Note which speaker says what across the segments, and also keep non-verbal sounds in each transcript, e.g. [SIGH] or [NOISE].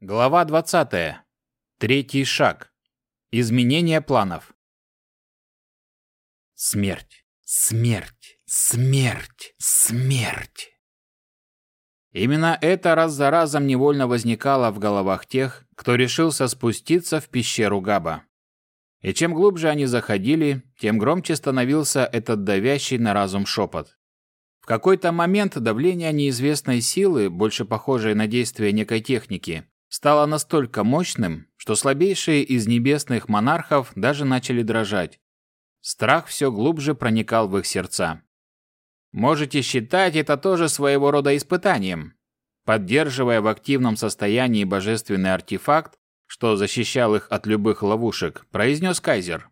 Speaker 1: Глава 20. Третий шаг. Изменение планов. Смерть. Смерть. Смерть. Смерть. Именно это раз за разом невольно возникало в головах тех, кто решился спуститься в пещеру Габа. И чем глубже они заходили, тем громче становился этот давящий на разум шепот. В какой-то момент давление неизвестной силы, больше похожее на действие некой техники, стало настолько мощным, что слабейшие из небесных монархов даже начали дрожать. Страх все глубже проникал в их сердца. Можете считать это тоже своего рода испытанием. Поддерживая в активном состоянии божественный артефакт, что защищал их от любых ловушек, произнес Кайзер.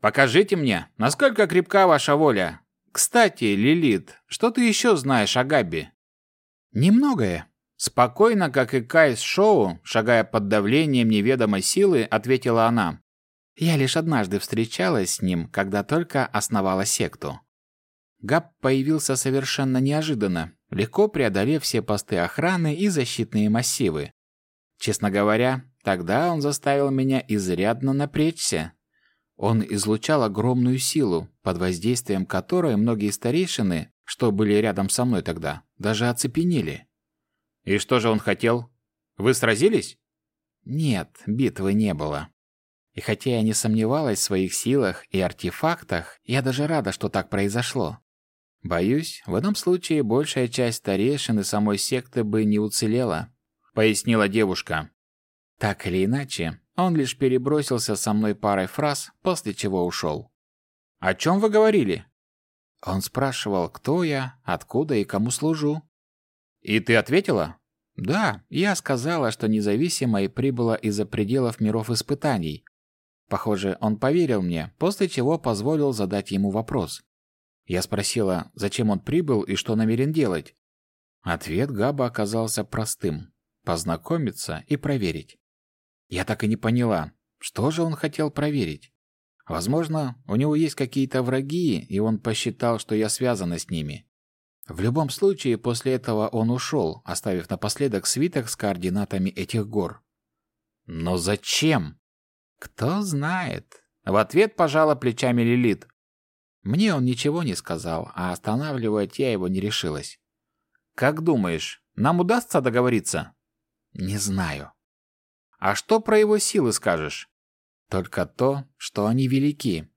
Speaker 1: «Покажите мне, насколько крепка ваша воля. Кстати, Лилит, что ты еще знаешь о Габи?» «Немногое», Спокойно, как и Кай с Шоу, шагая под давлением неведомой силы, ответила она. «Я лишь однажды встречалась с ним, когда только основала секту». Габ появился совершенно неожиданно, легко преодолев все посты охраны и защитные массивы. Честно говоря, тогда он заставил меня изрядно напрячься. Он излучал огромную силу, под воздействием которой многие старейшины, что были рядом со мной тогда, даже оцепенели. И что же он хотел? Вы сразились? Нет, битвы не было. И хотя я не сомневалась в своих силах и артефактах, я даже рада, что так произошло. Боюсь, в этом случае большая часть старейшин самой секты бы не уцелела, пояснила девушка. Так или иначе, он лишь перебросился со мной парой фраз, после чего ушел. «О чем вы говорили?» Он спрашивал, кто я, откуда и кому служу. «И ты ответила?» «Да, я сказала, что независимо и прибыла из-за пределов миров испытаний. Похоже, он поверил мне, после чего позволил задать ему вопрос. Я спросила, зачем он прибыл и что намерен делать. Ответ Габа оказался простым – познакомиться и проверить. Я так и не поняла, что же он хотел проверить. Возможно, у него есть какие-то враги, и он посчитал, что я связана с ними. В любом случае, после этого он ушел, оставив напоследок свиток с координатами этих гор. Но зачем? Кто знает. В ответ пожала плечами Лилит. Мне он ничего не сказал, а останавливать я его не решилась. Как думаешь, нам удастся договориться? Не знаю. А что про его силы скажешь? Только то, что они велики,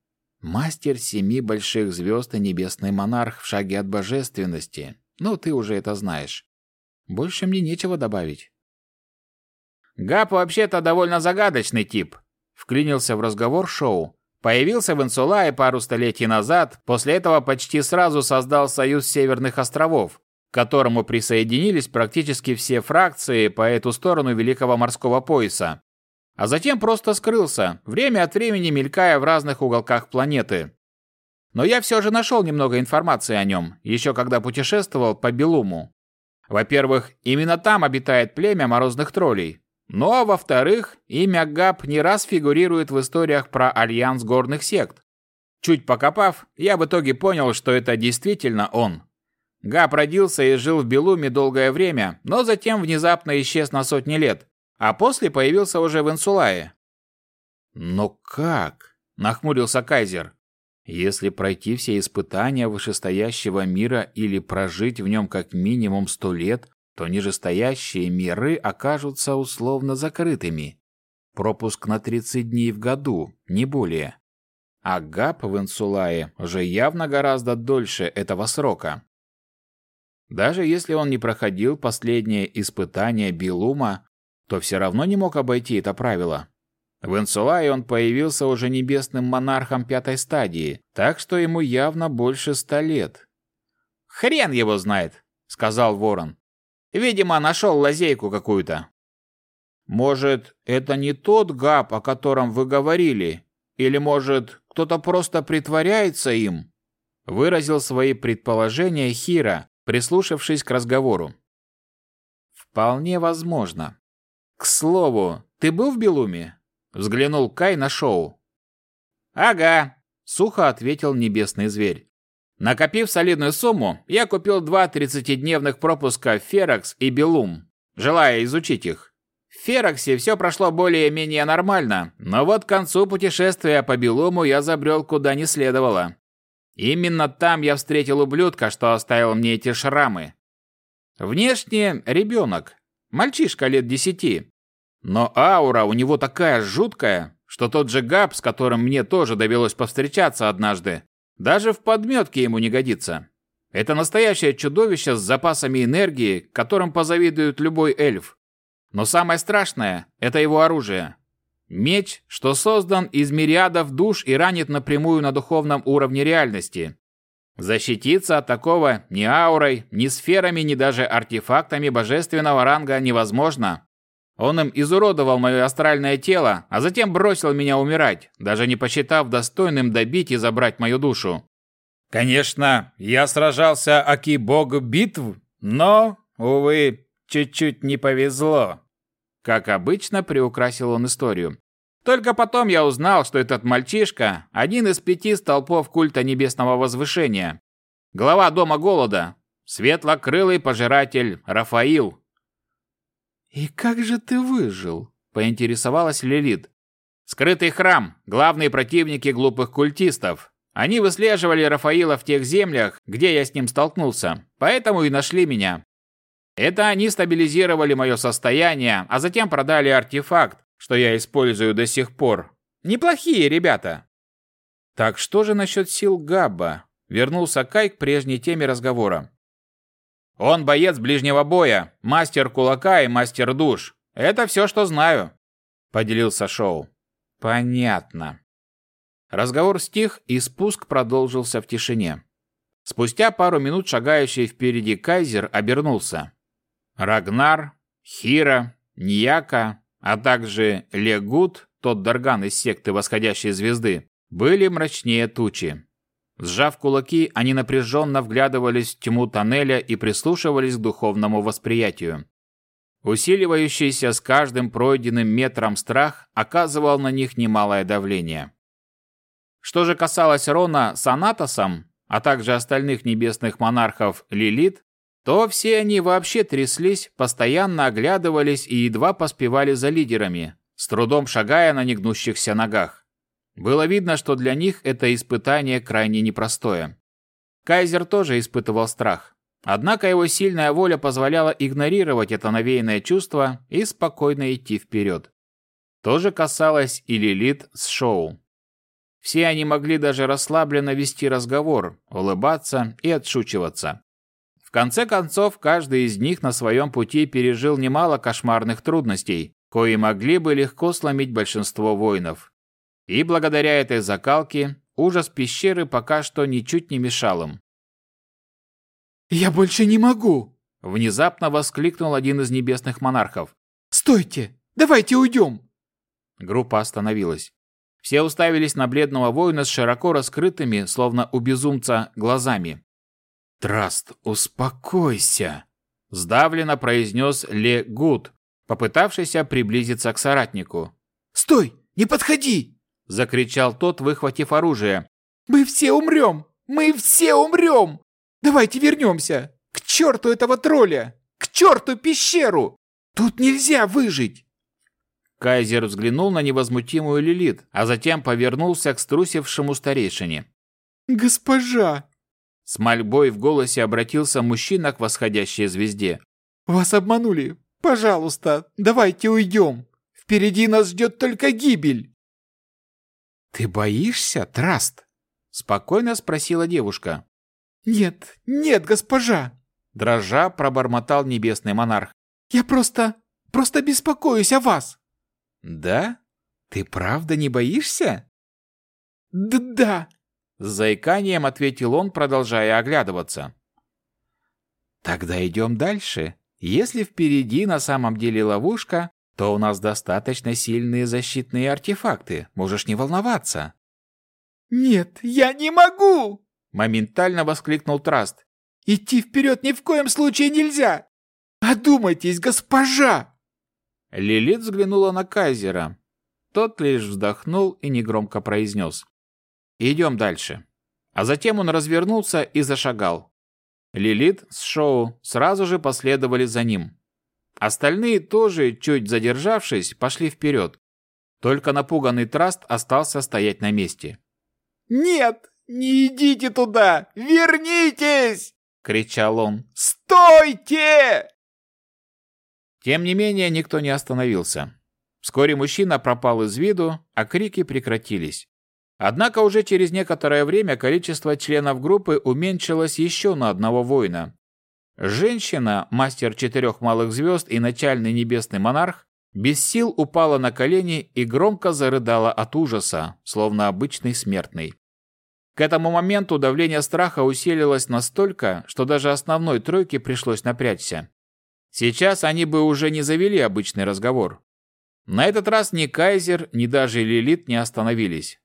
Speaker 1: Мастер семи больших звезд и небесный монарх в шаге от божественности. Ну, ты уже это знаешь. Больше мне нечего добавить. Гап вообще-то довольно загадочный тип. Вклинился в разговор Шоу. Появился в Инсулае пару столетий назад, после этого почти сразу создал Союз Северных островов, к которому присоединились практически все фракции по эту сторону Великого морского пояса а затем просто скрылся, время от времени мелькая в разных уголках планеты. Но я все же нашел немного информации о нем, еще когда путешествовал по Белуму. Во-первых, именно там обитает племя морозных троллей. Ну а во-вторых, имя Габ не раз фигурирует в историях про альянс горных сект. Чуть покопав, я в итоге понял, что это действительно он. Габ родился и жил в Белуме долгое время, но затем внезапно исчез на сотни лет, а после появился уже в Инсулае. «Но как?» – нахмурился Кайзер. «Если пройти все испытания вышестоящего мира или прожить в нем как минимум сто лет, то нижестоящие миры окажутся условно закрытыми. Пропуск на 30 дней в году, не более. А ГАП в Инсулае уже явно гораздо дольше этого срока. Даже если он не проходил последнее испытание Билума, то все равно не мог обойти это правило. В Инсулае он появился уже небесным монархом пятой стадии, так что ему явно больше ста лет. «Хрен его знает», — сказал Ворон. «Видимо, нашел лазейку какую-то». «Может, это не тот габ, о котором вы говорили? Или, может, кто-то просто притворяется им?» Выразил свои предположения Хира, прислушавшись к разговору. «Вполне возможно. «К слову, ты был в Белуме?» — взглянул Кай на шоу. «Ага», — сухо ответил небесный зверь. Накопив солидную сумму, я купил два тридцатидневных пропуска в Феракс и Белум, желая изучить их. Фероксе все прошло более-менее нормально, но вот к концу путешествия по Белому я забрел куда не следовало. Именно там я встретил ублюдка, что оставил мне эти шрамы. Внешне ребенок, мальчишка лет десяти. Но аура у него такая жуткая, что тот же Габ, с которым мне тоже довелось повстречаться однажды, даже в подметке ему не годится. Это настоящее чудовище с запасами энергии, которым позавидует любой эльф. Но самое страшное – это его оружие. Меч, что создан из мириадов душ и ранит напрямую на духовном уровне реальности. Защититься от такого ни аурой, ни сферами, ни даже артефактами божественного ранга невозможно. Он им изуродовал мое астральное тело, а затем бросил меня умирать, даже не посчитав достойным добить и забрать мою душу. Конечно, я сражался аки бог битв, но, увы, чуть-чуть не повезло. Как обычно, приукрасил он историю. Только потом я узнал, что этот мальчишка – один из пяти столпов культа небесного возвышения. Глава Дома Голода, светлокрылый пожиратель Рафаил. «И как же ты выжил?» – поинтересовалась Лилит. «Скрытый храм, главные противники глупых культистов. Они выслеживали Рафаила в тех землях, где я с ним столкнулся, поэтому и нашли меня. Это они стабилизировали мое состояние, а затем продали артефакт, что я использую до сих пор. Неплохие ребята. Так что же насчет сил Габба? Вернулся Кай к прежней теме разговора. Он боец ближнего боя, мастер кулака и мастер душ. Это все, что знаю, поделился Шоу. Понятно. Разговор стих, и спуск продолжился в тишине. Спустя пару минут шагающий впереди Кайзер обернулся. Рагнар, Хира, Ньяка, а также Легут, тот Дарган из секты Восходящей Звезды, были мрачнее тучи. Сжав кулаки, они напряженно вглядывались в тьму тоннеля и прислушивались к духовному восприятию. Усиливающийся с каждым пройденным метром страх оказывал на них немалое давление. Что же касалось Рона с Анатосом, а также остальных небесных монархов Лилит, то все они вообще тряслись, постоянно оглядывались и едва поспевали за лидерами, с трудом шагая на негнущихся ногах. Было видно, что для них это испытание крайне непростое. Кайзер тоже испытывал страх. Однако его сильная воля позволяла игнорировать это навеянное чувство и спокойно идти вперед. То же касалось и Лилит с Шоу. Все они могли даже расслабленно вести разговор, улыбаться и отшучиваться. В конце концов, каждый из них на своем пути пережил немало кошмарных трудностей, кои могли бы легко сломить большинство воинов. И благодаря этой закалке ужас пещеры пока что ничуть не мешал им.
Speaker 2: «Я больше не могу!»
Speaker 1: – внезапно воскликнул один из небесных монархов.
Speaker 2: «Стойте! Давайте уйдем!»
Speaker 1: Группа остановилась. Все уставились на бледного воина с широко раскрытыми, словно у безумца, глазами. «Траст, успокойся!» – сдавленно произнес Ле Гуд, попытавшийся приблизиться к соратнику.
Speaker 2: «Стой! Не подходи!»
Speaker 1: – закричал тот, выхватив оружие.
Speaker 2: «Мы все умрем! Мы все умрем! Давайте вернемся! К черту этого тролля! К черту пещеру! Тут нельзя выжить!»
Speaker 1: Кайзер взглянул на невозмутимую Лилит, а затем повернулся к струсившему старейшине.
Speaker 2: «Госпожа!»
Speaker 1: С мольбой в голосе обратился мужчина к восходящей звезде.
Speaker 2: «Вас обманули. Пожалуйста, давайте уйдем. Впереди нас ждет только гибель».
Speaker 1: «Ты боишься, Траст?» Спокойно спросила девушка.
Speaker 2: «Нет, нет, госпожа!»
Speaker 1: Дрожа пробормотал небесный монарх.
Speaker 2: «Я просто... просто беспокоюсь о вас!»
Speaker 1: «Да? Ты правда не боишься?»
Speaker 2: «Да-да!»
Speaker 1: С заиканием ответил он, продолжая оглядываться. «Тогда идем дальше. Если впереди на самом деле ловушка, то у нас достаточно сильные защитные артефакты. Можешь не волноваться».
Speaker 2: «Нет, я не могу!»
Speaker 1: Моментально воскликнул Траст.
Speaker 2: «Идти вперед ни в коем случае нельзя! Одумайтесь, госпожа!»
Speaker 1: Лилит взглянула на Кайзера. Тот лишь вздохнул и негромко произнес. Идем дальше. А затем он развернулся и зашагал. Лилит с Шоу сразу же последовали за ним. Остальные тоже, чуть задержавшись, пошли вперед. Только напуганный Траст остался стоять на месте.
Speaker 2: «Нет, не идите туда! Вернитесь!» — кричал он. «Стойте!»
Speaker 1: Тем не менее, никто не остановился. Вскоре мужчина пропал из виду, а крики прекратились. Однако уже через некоторое время количество членов группы уменьшилось еще на одного воина. Женщина, мастер четырех малых звезд и начальный небесный монарх, без сил упала на колени и громко зарыдала от ужаса, словно обычный смертный. К этому моменту давление страха усилилось настолько, что даже основной тройке пришлось напрячься. Сейчас они бы уже не завели обычный разговор. На этот раз ни Кайзер, ни даже Лилит не остановились.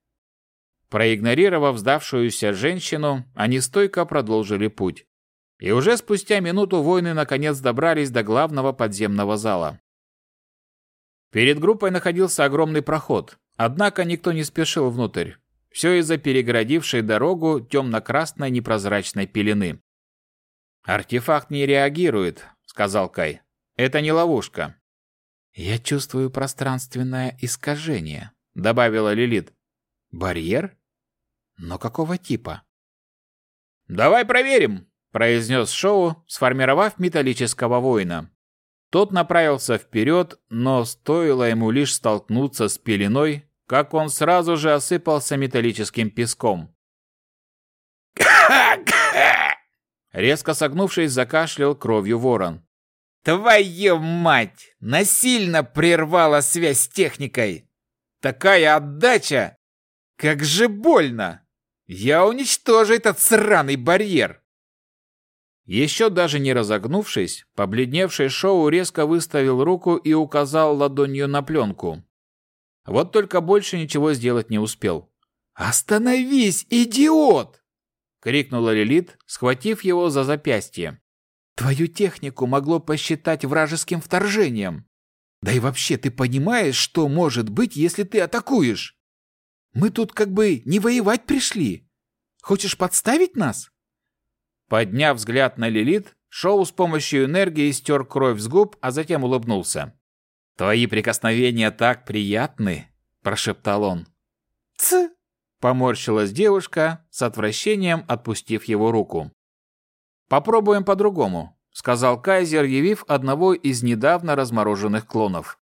Speaker 1: Проигнорировав сдавшуюся женщину, они стойко продолжили путь. И уже спустя минуту воины наконец добрались до главного подземного зала. Перед группой находился огромный проход, однако никто не спешил внутрь. Все из-за перегородившей дорогу темно-красной непрозрачной пелены. «Артефакт не реагирует», — сказал Кай. «Это не ловушка». «Я чувствую пространственное искажение», — добавила Лилит. «Барьер? Но какого типа?» «Давай проверим», — произнес Шоу, сформировав металлического воина. Тот направился вперед, но стоило ему лишь столкнуться с пеленой, как он сразу же осыпался металлическим песком. [COUGHS] Резко согнувшись, закашлял кровью ворон.
Speaker 2: «Твою мать! Насильно прервала связь с техникой! Такая отдача! Как же больно! Я уничтожу этот сраный барьер!»
Speaker 1: Еще даже не разогнувшись, побледневший Шоу резко выставил руку и указал ладонью на пленку. Вот только больше ничего сделать не успел.
Speaker 2: «Остановись, идиот!» — крикнула
Speaker 1: Лилит, схватив его за запястье.
Speaker 2: «Твою технику могло посчитать вражеским вторжением. Да и вообще, ты понимаешь, что может быть, если ты атакуешь? Мы тут как бы не воевать пришли. Хочешь подставить нас?»
Speaker 1: Подняв взгляд на Лилит, Шоу с помощью энергии стер кровь с губ, а затем улыбнулся. «Твои прикосновения так приятны!» – прошептал он.
Speaker 2: «Ц!»
Speaker 1: – поморщилась девушка, с отвращением отпустив его руку. «Попробуем по-другому», – сказал Кайзер, явив одного из недавно размороженных клонов.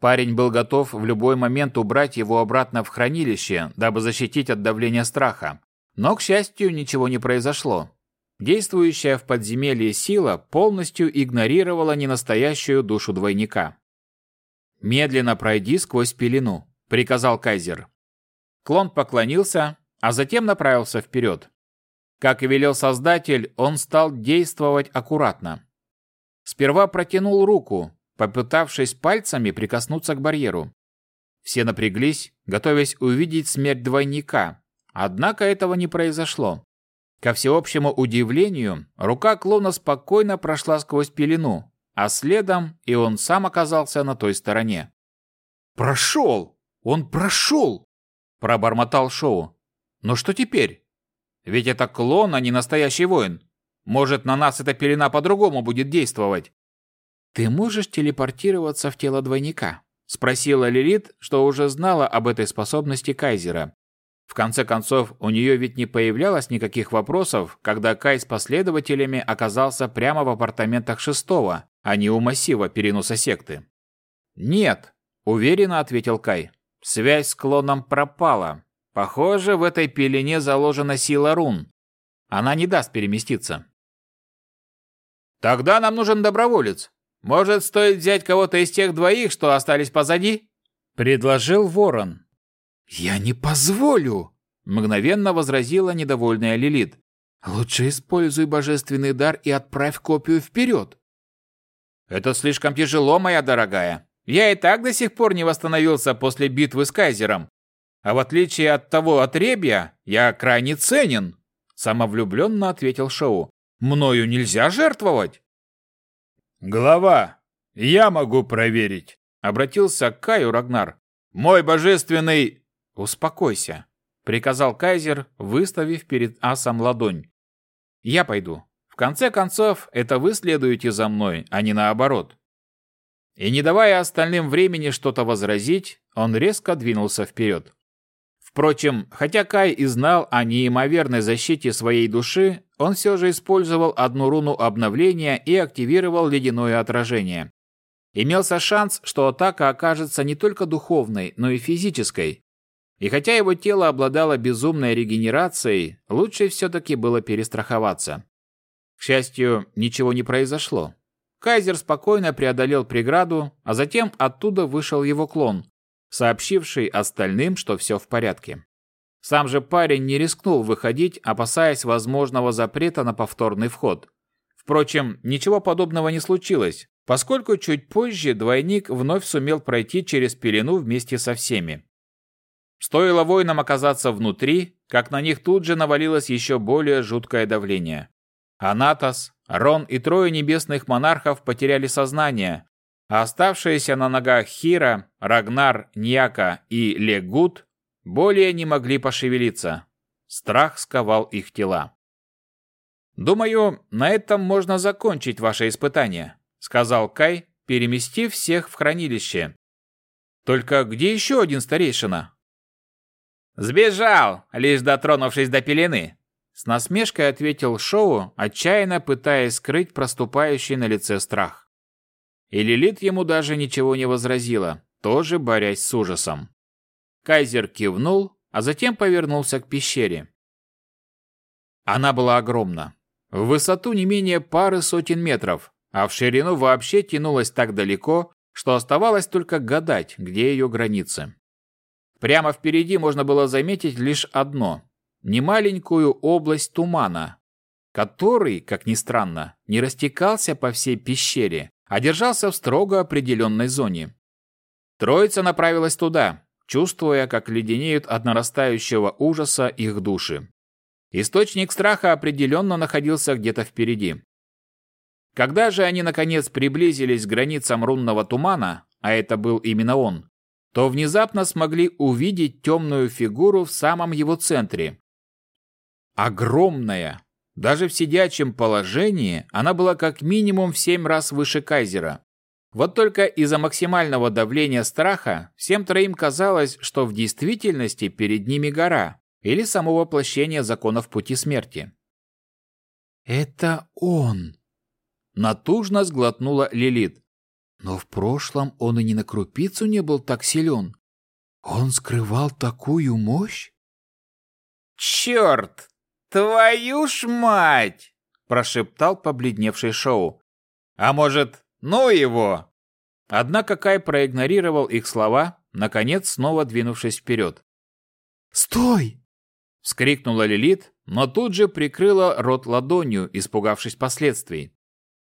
Speaker 1: Парень был готов в любой момент убрать его обратно в хранилище, дабы защитить от давления страха. Но, к счастью, ничего не произошло. Действующая в подземелье сила полностью игнорировала ненастоящую душу двойника. «Медленно пройди сквозь пелену», — приказал Кайзер. Клон поклонился, а затем направился вперед. Как и велел Создатель, он стал действовать аккуратно. Сперва протянул руку, попытавшись пальцами прикоснуться к барьеру. Все напряглись, готовясь увидеть смерть двойника, однако этого не произошло. Ко всеобщему удивлению, рука клона спокойно прошла сквозь пелену, а следом и он сам оказался на той стороне.
Speaker 2: «Прошел! Он прошел!» – пробормотал Шоу. «Но что теперь? Ведь это клон, а не настоящий воин. Может, на нас эта пелена по-другому будет действовать?»
Speaker 1: «Ты можешь телепортироваться в тело двойника?» – спросила Лилит, что уже знала об этой способности Кайзера. В конце концов, у нее ведь не появлялось никаких вопросов, когда Кай с последователями оказался прямо в апартаментах шестого, а не у массива переноса секты. «Нет», — уверенно ответил Кай. «Связь с клоном пропала. Похоже, в этой пелене заложена сила рун. Она не даст переместиться». «Тогда нам нужен доброволец. Может, стоит взять кого-то из тех двоих, что остались позади?» — предложил Ворон,
Speaker 2: «Я не позволю!» – мгновенно возразила недовольная Лилит. «Лучше используй божественный дар и отправь копию вперед!»
Speaker 1: «Это слишком тяжело, моя дорогая. Я и так до сих пор не восстановился после битвы с Кайзером. А в отличие от того отребья, я крайне ценен!» Самовлюбленно ответил Шоу. «Мною нельзя жертвовать!»
Speaker 3: «Глава, я могу проверить!»
Speaker 1: Обратился к Каю Рагнар. «Мой божественный...» «Успокойся», — приказал Кайзер, выставив перед асом ладонь. «Я пойду. В конце концов, это вы следуете за мной, а не наоборот». И не давая остальным времени что-то возразить, он резко двинулся вперед. Впрочем, хотя Кай и знал о неимоверной защите своей души, он все же использовал одну руну обновления и активировал ледяное отражение. Имелся шанс, что атака окажется не только духовной, но и физической. И хотя его тело обладало безумной регенерацией, лучше все-таки было перестраховаться. К счастью, ничего не произошло. Кайзер спокойно преодолел преграду, а затем оттуда вышел его клон, сообщивший остальным, что все в порядке. Сам же парень не рискнул выходить, опасаясь возможного запрета на повторный вход. Впрочем, ничего подобного не случилось, поскольку чуть позже двойник вновь сумел пройти через пелену вместе со всеми. Стоило воинам оказаться внутри, как на них тут же навалилось еще более жуткое давление. Анатос, Рон и трое небесных монархов потеряли сознание, оставшиеся на ногах Хира, Рагнар, Ньяка и Легут более не могли пошевелиться. Страх сковал их тела. «Думаю, на этом можно закончить ваше испытание», — сказал Кай, переместив всех в хранилище. «Только где еще один старейшина?» «Сбежал, лишь дотронувшись до пелены», с насмешкой ответил Шоу, отчаянно пытаясь скрыть проступающий на лице страх. И Лилит ему даже ничего не возразила, тоже борясь с ужасом. Кайзер кивнул, а затем повернулся к пещере. Она была огромна. В высоту не менее пары сотен метров, а в ширину вообще тянулась так далеко, что оставалось только гадать, где ее границы. Прямо впереди можно было заметить лишь одно немаленькую область тумана, который, как ни странно, не растекался по всей пещере, а держался в строго определенной зоне. Троица направилась туда, чувствуя, как леденеют от нарастающего ужаса их души. Источник страха определенно находился где-то впереди. Когда же они наконец приблизились к границам рунного тумана, а это был именно он, то внезапно смогли увидеть темную фигуру в самом его центре, Огромная. Даже в сидячем положении она была как минимум в семь раз выше Кайзера. Вот только из-за максимального давления страха всем троим казалось, что в действительности перед ними гора или само воплощение законов пути смерти.
Speaker 2: «Это он!»
Speaker 1: Натужно сглотнула Лилит.
Speaker 2: «Но в прошлом он и не на крупицу не был так силен. Он скрывал такую мощь?»
Speaker 1: «Черт! «Твою ж мать!» – прошептал побледневший Шоу. «А может, ну его?» Однако Кай проигнорировал их слова, наконец снова двинувшись вперед.
Speaker 2: «Стой!»
Speaker 1: – вскрикнула Лилит, но тут же прикрыла рот ладонью, испугавшись последствий.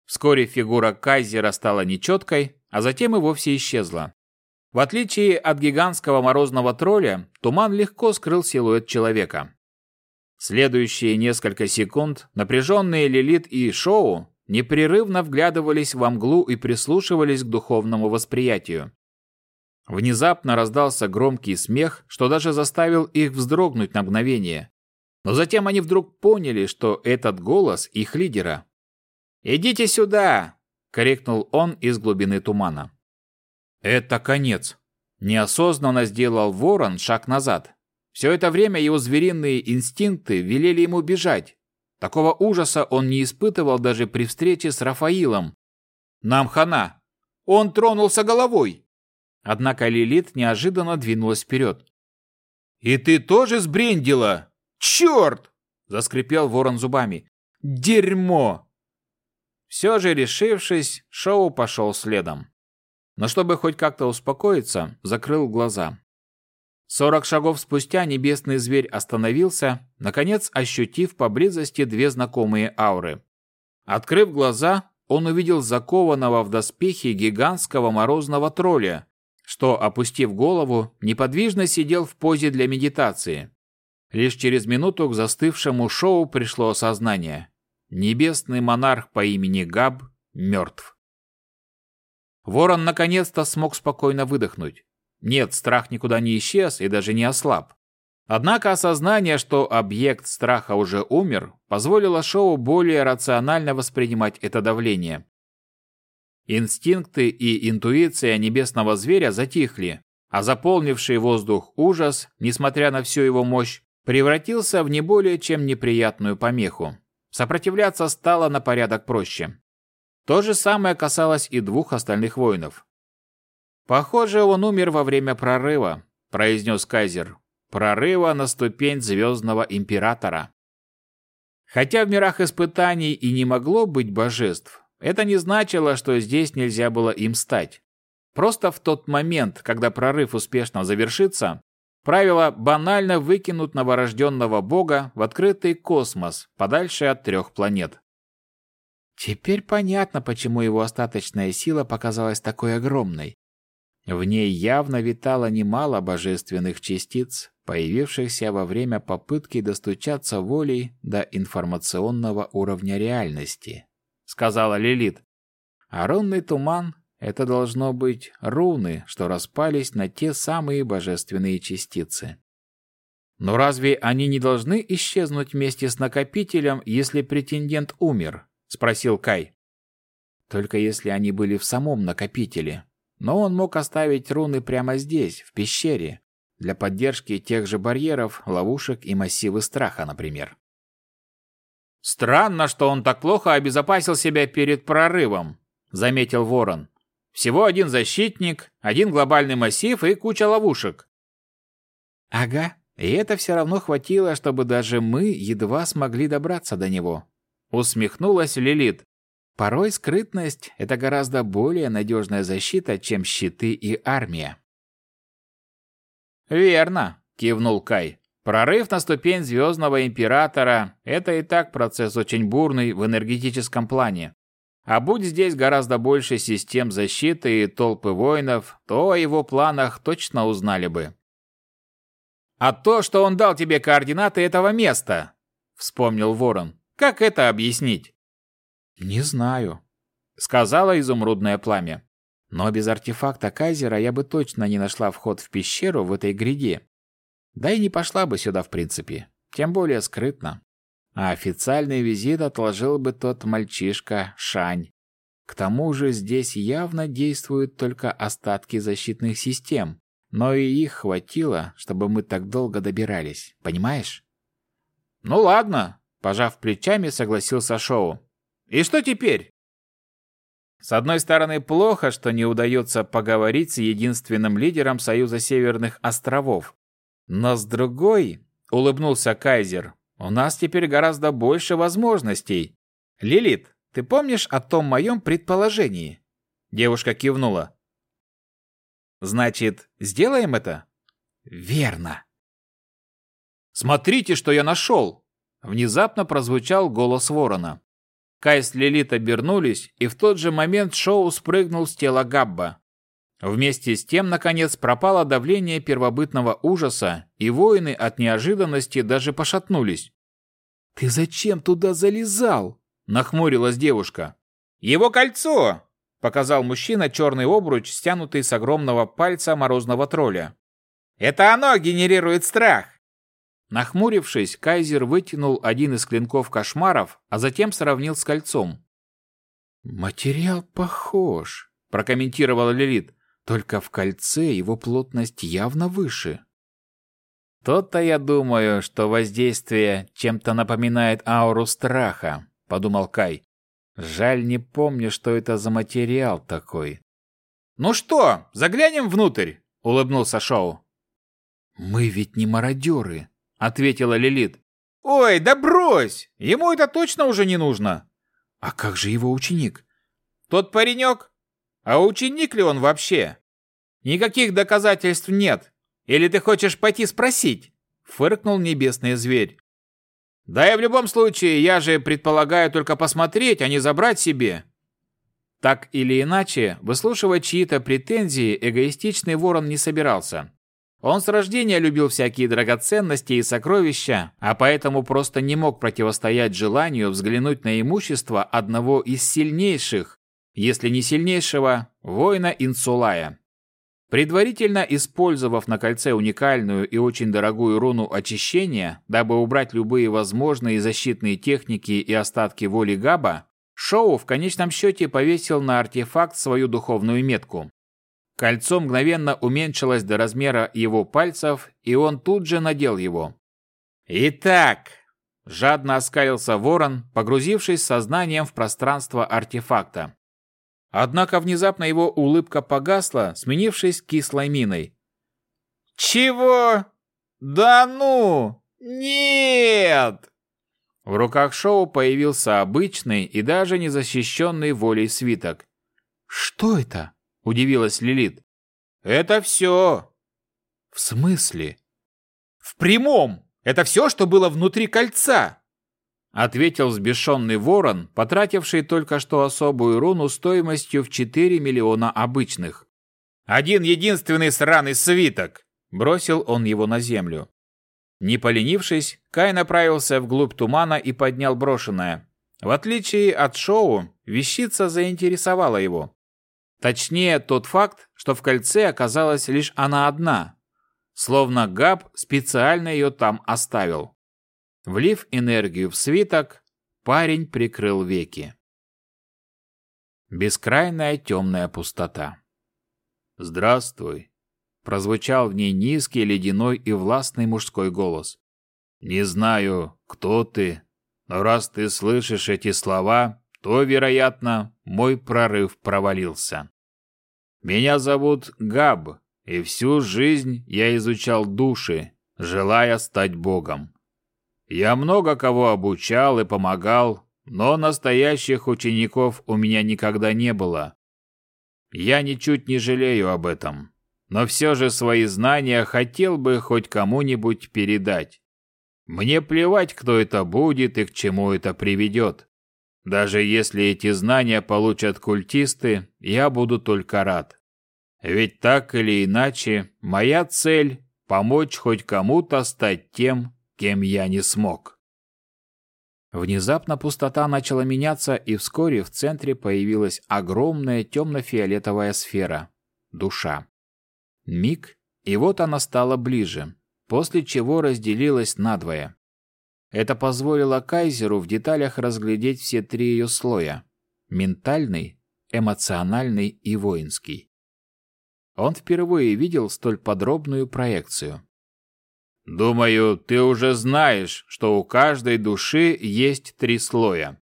Speaker 1: Вскоре фигура Кайзера стала нечеткой, а затем и вовсе исчезла. В отличие от гигантского морозного тролля, туман легко скрыл силуэт человека. Следующие несколько секунд напряженные Лилит и Шоу непрерывно вглядывались во мглу и прислушивались к духовному восприятию. Внезапно раздался громкий смех, что даже заставил их вздрогнуть на мгновение. Но затем они вдруг поняли, что этот голос их лидера. «Идите сюда!» — крикнул он из глубины тумана. «Это конец!» Неосознанно сделал ворон шаг назад. Все это время его звериные инстинкты велели ему бежать. Такого ужаса он не испытывал даже при встрече с Рафаилом. Нам хана. Он тронулся головой. Однако Лилит неожиданно двинулась вперед. «И ты тоже сбрендила? Черт!» – заскрипел ворон зубами. «Дерьмо!» Все же, решившись, Шоу пошел следом. Но чтобы хоть как-то успокоиться, закрыл глаза. Сорок шагов спустя небесный зверь остановился, наконец ощутив поблизости две знакомые ауры. Открыв глаза, он увидел закованного в доспехи гигантского морозного тролля, что, опустив голову, неподвижно сидел в позе для медитации. Лишь через минуту к застывшему шоу пришло осознание. Небесный монарх по имени Габ мертв. Ворон наконец-то смог спокойно выдохнуть. Нет, страх никуда не исчез и даже не ослаб. Однако осознание, что объект страха уже умер, позволило Шоу более рационально воспринимать это давление. Инстинкты и интуиция небесного зверя затихли, а заполнивший воздух ужас, несмотря на всю его мощь, превратился в не более чем неприятную помеху. Сопротивляться стало на порядок проще. То же самое касалось и двух остальных воинов. «Похоже, он умер во время прорыва», – произнес Кайзер. «Прорыва на ступень Звездного Императора». Хотя в мирах испытаний и не могло быть божеств, это не значило, что здесь нельзя было им стать. Просто в тот момент, когда прорыв успешно завершится, правила банально выкинут новорожденного бога в открытый космос, подальше от трех планет. Теперь понятно, почему его остаточная сила показалась такой огромной. В ней явно витало немало божественных частиц, появившихся во время попытки достучаться волей до информационного уровня реальности, сказала Лилит. А рунный туман — это должно быть руны, что распались на те самые божественные частицы. Но разве они не должны исчезнуть вместе с накопителем, если претендент умер? спросил Кай. Только если они были в самом накопителе, но он мог оставить руны прямо здесь, в пещере, для поддержки тех же барьеров, ловушек и массивы страха, например. «Странно, что он так плохо обезопасил себя перед прорывом», — заметил Ворон. «Всего один защитник, один глобальный массив и куча ловушек». «Ага, и это все равно хватило, чтобы даже мы едва смогли добраться до него», — усмехнулась Лилит. Порой скрытность — это гораздо более надежная защита, чем щиты и армия. «Верно», — кивнул Кай. «Прорыв на ступень Звездного Императора — это и так процесс очень бурный в энергетическом плане. А будь здесь гораздо больше систем защиты и толпы воинов, то о его планах точно узнали бы». «А то, что он дал тебе координаты этого места», — вспомнил Ворон. «Как это объяснить?» «Не знаю», — сказала изумрудное пламя. «Но без артефакта Кайзера я бы точно не нашла вход в пещеру в этой гряде. Да и не пошла бы сюда в принципе, тем более скрытно. А официальный визит отложил бы тот мальчишка Шань. К тому же здесь явно действуют только остатки защитных систем, но и их хватило, чтобы мы так долго добирались, понимаешь? Ну ладно, пожав плечами, согласился Шоу. И что теперь? С одной стороны, плохо, что не удается поговорить с единственным лидером Союза Северных островов. Но с другой, улыбнулся Кайзер, у нас теперь гораздо больше возможностей. Лилит, ты помнишь о том моем предположении? Девушка кивнула. Значит, сделаем это? Верно. Смотрите, что я нашел! Внезапно прозвучал голос ворона. Кай с Лилит обернулись, и в тот же момент Шоу спрыгнул с тела Габба. Вместе с тем, наконец, пропало давление первобытного ужаса, и воины от неожиданности даже пошатнулись. «Ты зачем туда залезал?» – нахмурилась девушка. «Его кольцо!» – показал мужчина черный обруч, стянутый с огромного пальца морозного тролля. «Это оно генерирует страх!» Нахмурившись, Кайзер вытянул один из клинков кошмаров, а затем сравнил с кольцом. «Материал похож», — прокомментировала Лилит, «только в кольце его плотность явно выше». «То-то я думаю, что воздействие чем-то напоминает ауру страха», — подумал Кай. «Жаль, не помню, что это за материал такой». «Ну что, заглянем внутрь?» — улыбнулся Шоу. «Мы ведь не мародеры», — ответила Лилит. «Ой, да брось! Ему это точно уже не нужно!» «А как же его ученик?» «Тот паренек? А ученик ли он вообще?» «Никаких доказательств нет. Или ты хочешь пойти спросить?» Фыркнул небесный зверь. «Да и в любом случае, я же предполагаю только посмотреть, а не забрать себе». Так или иначе, выслушивать чьи-то претензии эгоистичный ворон не собирался. Он с рождения любил всякие драгоценности и сокровища, а поэтому просто не мог противостоять желанию взглянуть на имущество одного из сильнейших, если не сильнейшего, воина Инсулая. Предварительно использовав на кольце уникальную и очень дорогую руну очищения, дабы убрать любые возможные защитные техники и остатки воли Габа, Шоу в конечном счете повесил на артефакт свою духовную метку. Кольцо мгновенно уменьшилось до размера его пальцев, и он тут же надел его. «Итак», — жадно оскалился ворон, погрузившись сознанием в пространство артефакта. Однако внезапно его улыбка погасла, сменившись кислой миной. «Чего? Да ну! Нет!» В руках Шоу появился обычный и даже не защищенный волей свиток.
Speaker 2: «Что это?» – удивилась Лилит.
Speaker 1: «Это все!»
Speaker 2: «В смысле?»
Speaker 1: «В прямом! Это все, что было внутри кольца!» Ответил взбешенный ворон, потративший только что особую руну стоимостью в 4 миллиона обычных. «Один единственный сраный свиток!» Бросил он его на землю. Не поленившись, Кай направился вглубь тумана и поднял брошенное. В отличие от шоу, вещица заинтересовала его. Точнее, тот факт, что в кольце оказалась лишь она одна. Словно Габ специально ее там оставил. Влив энергию в свиток, парень прикрыл веки. Бескрайная темная пустота. «Здравствуй», Прозвучал в ней низкий, ледяной и властный мужской голос. «Не знаю, кто ты, но раз ты слышишь эти слова, то, вероятно, мой прорыв провалился. Меня зовут Габ, и всю жизнь я изучал души, желая стать Богом. Я много кого обучал и помогал, но настоящих учеников у меня никогда не было. Я ничуть не жалею об этом но все же свои знания хотел бы хоть кому-нибудь передать. Мне плевать, кто это будет и к чему это приведет. Даже если эти знания получат культисты, я буду только рад. Ведь так или иначе, моя цель – помочь хоть кому-то стать тем, кем я не смог.
Speaker 2: Внезапно пустота начала меняться, и вскоре в центре появилась огромная темно-фиолетовая сфера – душа. Миг, и вот она стала ближе, после чего разделилась надвое. Это позволило Кайзеру в деталях разглядеть все три ее слоя – ментальный, эмоциональный и воинский. Он впервые видел столь подробную проекцию.
Speaker 1: «Думаю, ты уже знаешь, что у каждой души есть три слоя.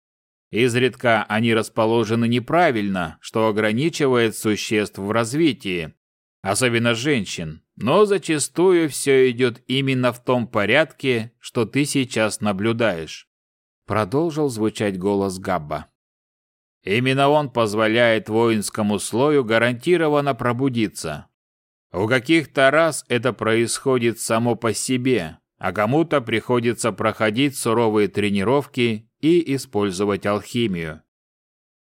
Speaker 1: Изредка они расположены неправильно, что ограничивает существ в развитии, особенно женщин, но зачастую все идет именно в том порядке, что ты сейчас наблюдаешь. Продолжил звучать голос Габба. Именно он позволяет воинскому слою гарантированно пробудиться. У каких-то раз это происходит само по себе, а кому-то приходится проходить суровые тренировки и использовать алхимию.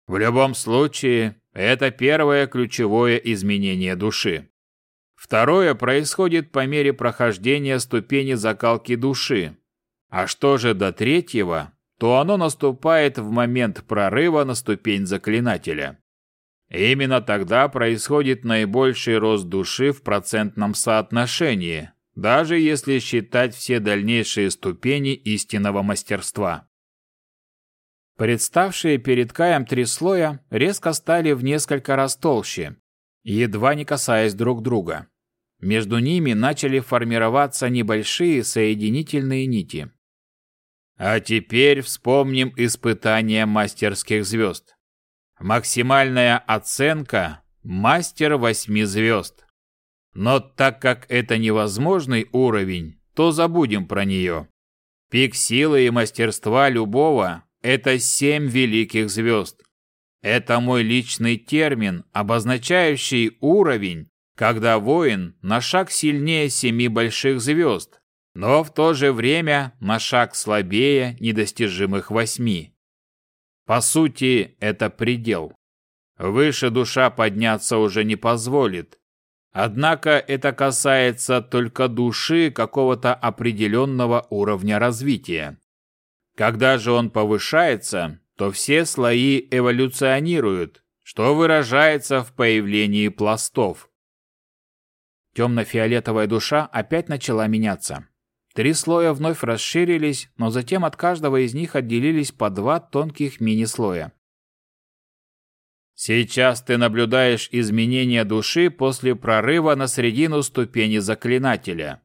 Speaker 1: В любом случае, это первое ключевое изменение души. Второе происходит по мере прохождения ступени закалки души. А что же до третьего, то оно наступает в момент прорыва на ступень заклинателя. именно тогда происходит наибольший рост души в процентном соотношении, даже если считать все дальнейшие ступени истинного мастерства.
Speaker 2: Представшие перед Каем три слоя резко стали в несколько раз толще, едва не касаясь друг друга. Между ними начали формироваться небольшие соединительные нити.
Speaker 1: А теперь вспомним испытания мастерских звезд. Максимальная оценка – мастер восьми звезд. Но так как это невозможный уровень, то забудем про нее. Пик силы и мастерства любого это семь великих звезд. Это мой личный термин, обозначающий уровень, когда воин на шаг сильнее семи больших звезд, но в то же время на шаг слабее недостижимых восьми. По сути, это предел. Выше душа подняться уже не позволит. Однако это касается только души какого-то определенного уровня развития. Когда же он повышается, то все слои эволюционируют, что выражается в появлении пластов.
Speaker 2: Темно-фиолетовая душа опять начала меняться. Три слоя вновь расширились, но затем от каждого из них отделились по два тонких мини-слоя.
Speaker 1: Сейчас ты наблюдаешь изменения души после прорыва на середину ступени заклинателя.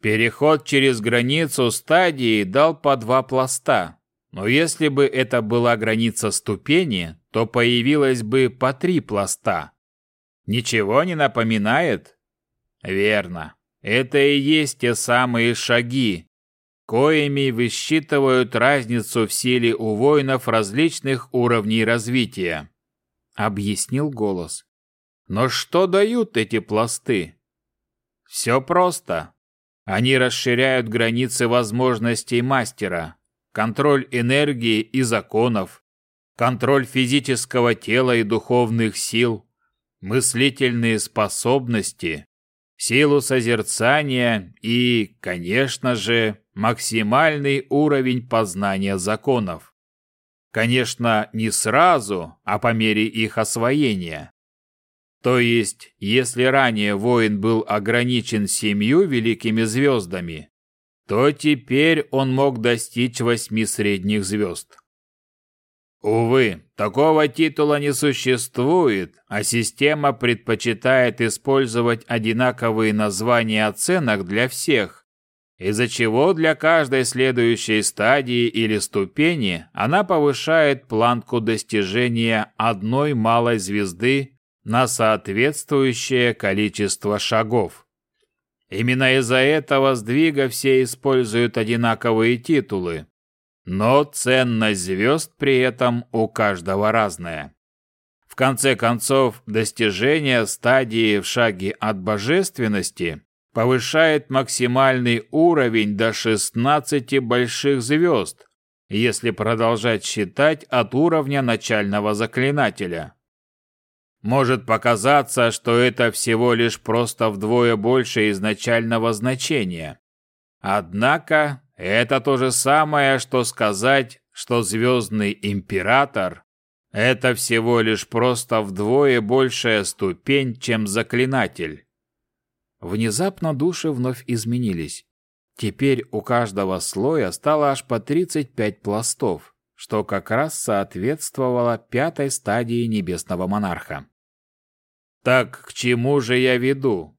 Speaker 1: Переход через границу стадии дал по два пласта, но если бы это была граница ступени, то появилось бы по три пласта. Ничего не напоминает? Верно. Это и есть те самые шаги, коими высчитывают разницу в силе у воинов различных уровней развития объяснил голос. Но что дают эти пласты? Все просто. Они расширяют границы возможностей мастера, контроль энергии и законов, контроль физического тела и духовных сил, мыслительные способности, силу созерцания и, конечно же, максимальный уровень познания законов. Конечно, не сразу, а по мере их освоения. То есть, если ранее воин был ограничен семью великими звездами, то теперь он мог достичь восьми средних звезд. Увы, такого титула не существует, а система предпочитает использовать одинаковые названия оценок для всех, из-за чего для каждой следующей стадии или ступени она повышает планку достижения одной малой звезды на соответствующее количество шагов. Именно из-за этого сдвига все используют одинаковые титулы, но ценность звезд при этом у каждого разная. В конце концов, достижение стадии в шаге от божественности повышает максимальный уровень до 16 больших звезд, если продолжать считать от уровня начального заклинателя. Может показаться, что это всего лишь просто вдвое больше изначального значения. Однако это то же самое, что сказать, что Звездный Император – это всего лишь просто вдвое большая ступень, чем заклинатель. Внезапно души вновь изменились. Теперь у каждого слоя стало аж по 35 пластов, что как раз соответствовало пятой стадии небесного монарха. Так к чему же я веду?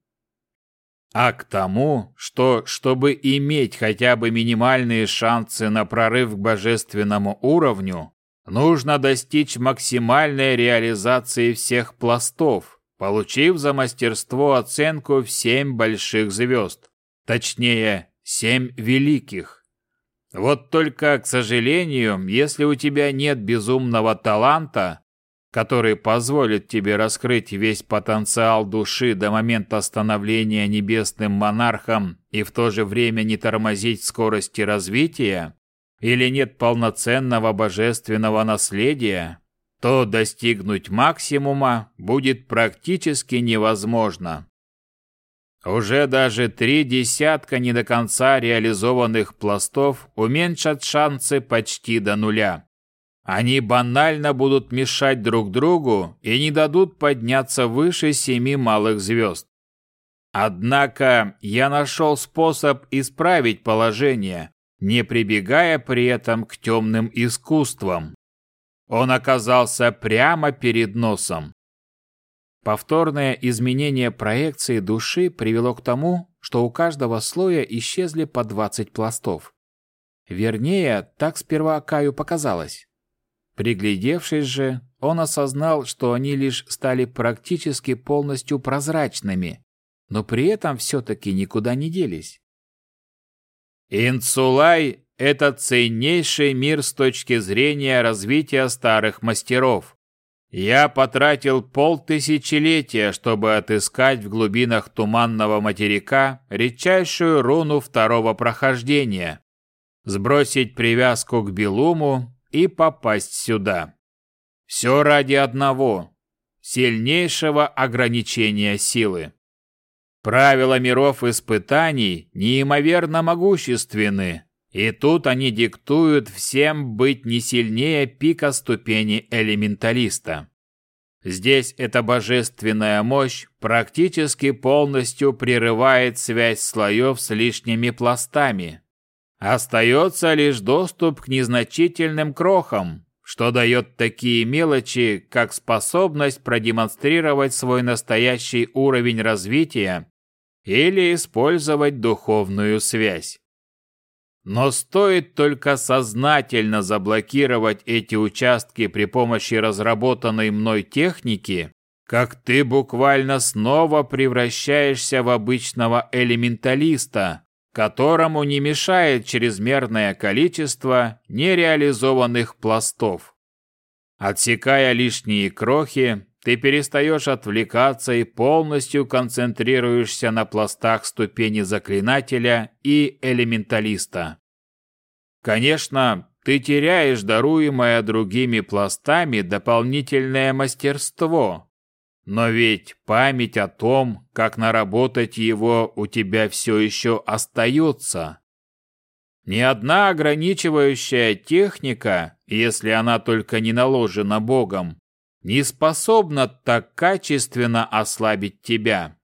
Speaker 1: А к тому, что, чтобы иметь хотя бы минимальные шансы на прорыв к божественному уровню, нужно достичь максимальной реализации всех пластов – получив за мастерство оценку в семь больших звезд, точнее, семь великих. Вот только, к сожалению, если у тебя нет безумного таланта, который позволит тебе раскрыть весь потенциал души до момента становления небесным монархом и в то же время не тормозить скорости развития, или нет полноценного божественного наследия, то достигнуть максимума будет практически невозможно. Уже даже три десятка не до конца реализованных пластов уменьшат шансы почти до нуля. Они банально будут мешать друг другу и не дадут подняться выше семи малых звезд. Однако я нашел способ исправить положение, не прибегая при этом к темным искусствам. Он оказался прямо перед носом. Повторное изменение проекции души привело к тому, что у каждого слоя исчезли по 20 пластов. Вернее, так сперва Каю показалось. Приглядевшись же, он осознал, что они лишь стали практически полностью прозрачными, но при этом все-таки никуда не делись. Инцулай это ценнейший мир с точки зрения развития старых мастеров. Я потратил полтысячелетия, чтобы отыскать в глубинах туманного материка редчайшую руну второго прохождения, сбросить привязку к Белуму и попасть сюда. Все ради одного – сильнейшего ограничения силы. Правила миров испытаний неимоверно могущественны, и тут они диктуют всем быть не сильнее пика ступени элементалиста. Здесь эта божественная мощь практически полностью прерывает связь слоев с лишними пластами. Остается лишь доступ к незначительным крохам, что дает такие мелочи, как способность продемонстрировать свой настоящий уровень развития или использовать духовную связь. Но стоит только сознательно заблокировать эти участки при помощи разработанной мной техники, как ты буквально снова превращаешься в обычного элементалиста, которому не мешает чрезмерное количество нереализованных пластов. Отсекая лишние крохи, ты перестаешь отвлекаться и полностью концентрируешься на пластах ступени заклинателя и элементалиста. Конечно, ты теряешь даруемое другими пластами дополнительное мастерство, но ведь память о том, как наработать его, у тебя все еще остается. Ни одна ограничивающая техника, если она только не наложена Богом, не способна так качественно ослабить тебя.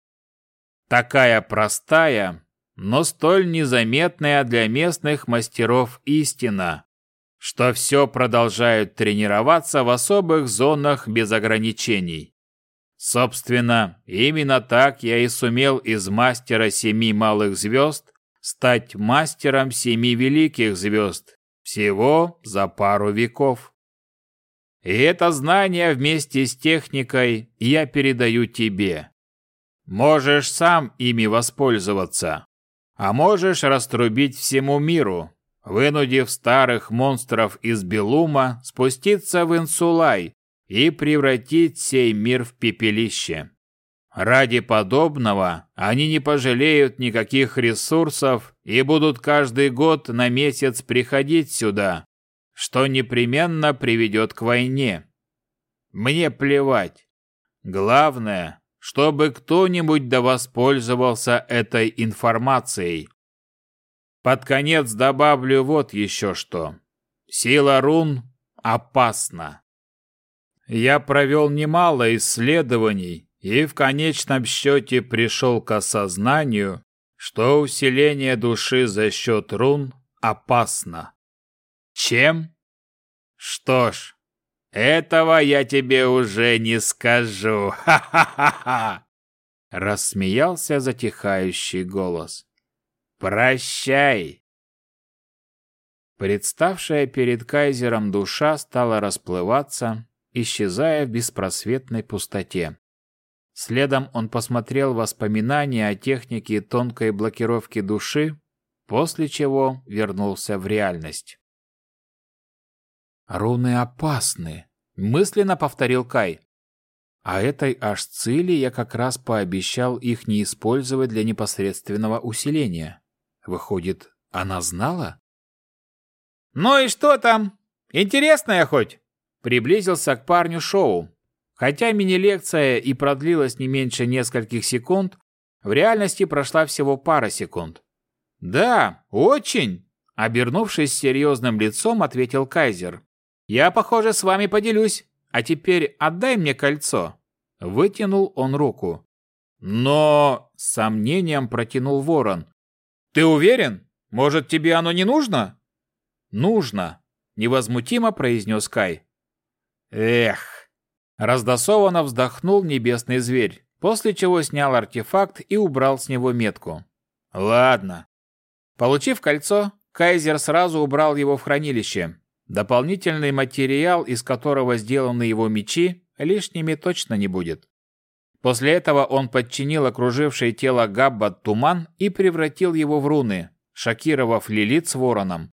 Speaker 1: Такая простая, но столь незаметная для местных мастеров истина, что все продолжают тренироваться в особых зонах без ограничений. Собственно, именно так я и сумел из мастера семи малых звезд стать мастером семи великих звезд, всего за пару веков. И это знание вместе с техникой я передаю тебе. Можешь сам ими воспользоваться, а можешь раструбить всему миру, вынудив старых монстров из Белума спуститься в Инсулай и превратить сей мир в пепелище. Ради подобного они не пожалеют никаких ресурсов и будут каждый год на месяц приходить сюда, что непременно приведет к войне. Мне плевать. Главное, чтобы кто-нибудь да воспользовался этой информацией. Под конец добавлю вот еще что. Сила рун опасна. Я провел немало исследований и в конечном счете пришел к осознанию, что усиление души за счет рун опасно. Чем? Что ж, этого я тебе уже не скажу. [LAUGHS] Ха-ха-ха-ха! Рассмеялся затихающий голос. Прощай. Представшая перед кайзером душа стала расплываться, исчезая в беспросветной пустоте. Следом он посмотрел воспоминания о технике тонкой блокировки души, после чего вернулся в реальность. «Руны опасны», — мысленно повторил Кай. А этой Ашцили я как раз пообещал их не использовать для непосредственного усиления. Выходит, она знала? «Ну и что там? Интересная хоть?» Приблизился к парню Шоу. Хотя мини-лекция и продлилась не меньше нескольких секунд, в реальности прошла всего пара секунд. «Да, очень!» Обернувшись серьезным лицом, ответил Кайзер. «Я, похоже, с вами поделюсь. А теперь отдай мне кольцо». Вытянул он руку. «Но...» — с сомнением протянул ворон. «Ты уверен? Может, тебе оно не нужно?» «Нужно», — невозмутимо произнес Кай. Эх! Раздосованно вздохнул небесный зверь, после чего снял артефакт и убрал с него метку. Ладно. Получив кольцо, Кайзер сразу убрал его в хранилище. Дополнительный материал, из которого сделаны его мечи, лишними точно не будет. После этого он подчинил окружившее тело Габба туман и превратил его в руны, шокировав Лилит с вороном.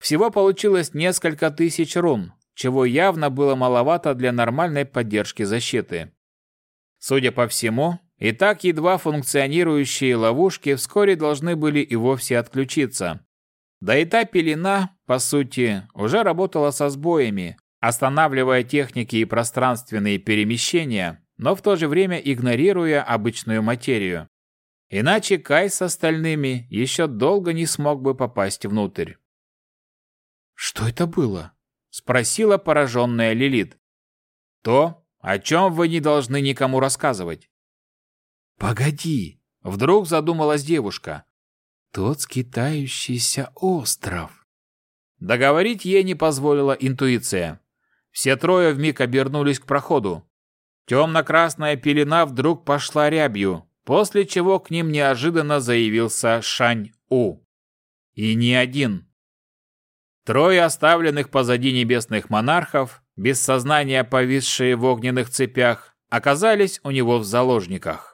Speaker 1: Всего получилось несколько тысяч рун, чего явно было маловато для нормальной поддержки защиты. Судя по всему, и так едва функционирующие ловушки вскоре должны были и вовсе отключиться. Да и та пелена, по сути, уже работала со сбоями, останавливая техники и пространственные перемещения, но в то же время игнорируя обычную материю. Иначе Кай с остальными еще долго не смог бы попасть внутрь. «Что это было?» спросила пораженная Лилит. То, о чем вы не должны никому рассказывать. Погоди, вдруг задумалась девушка. Тот скитающийся остров. Договорить ей не позволила интуиция. Все трое вмиг обернулись к проходу. Темно-красная пелена вдруг пошла рябью, после чего к ним неожиданно заявился Шань-У. И не один. Трое оставленных позади небесных монархов, без сознания повисшие в огненных цепях, оказались у него в заложниках.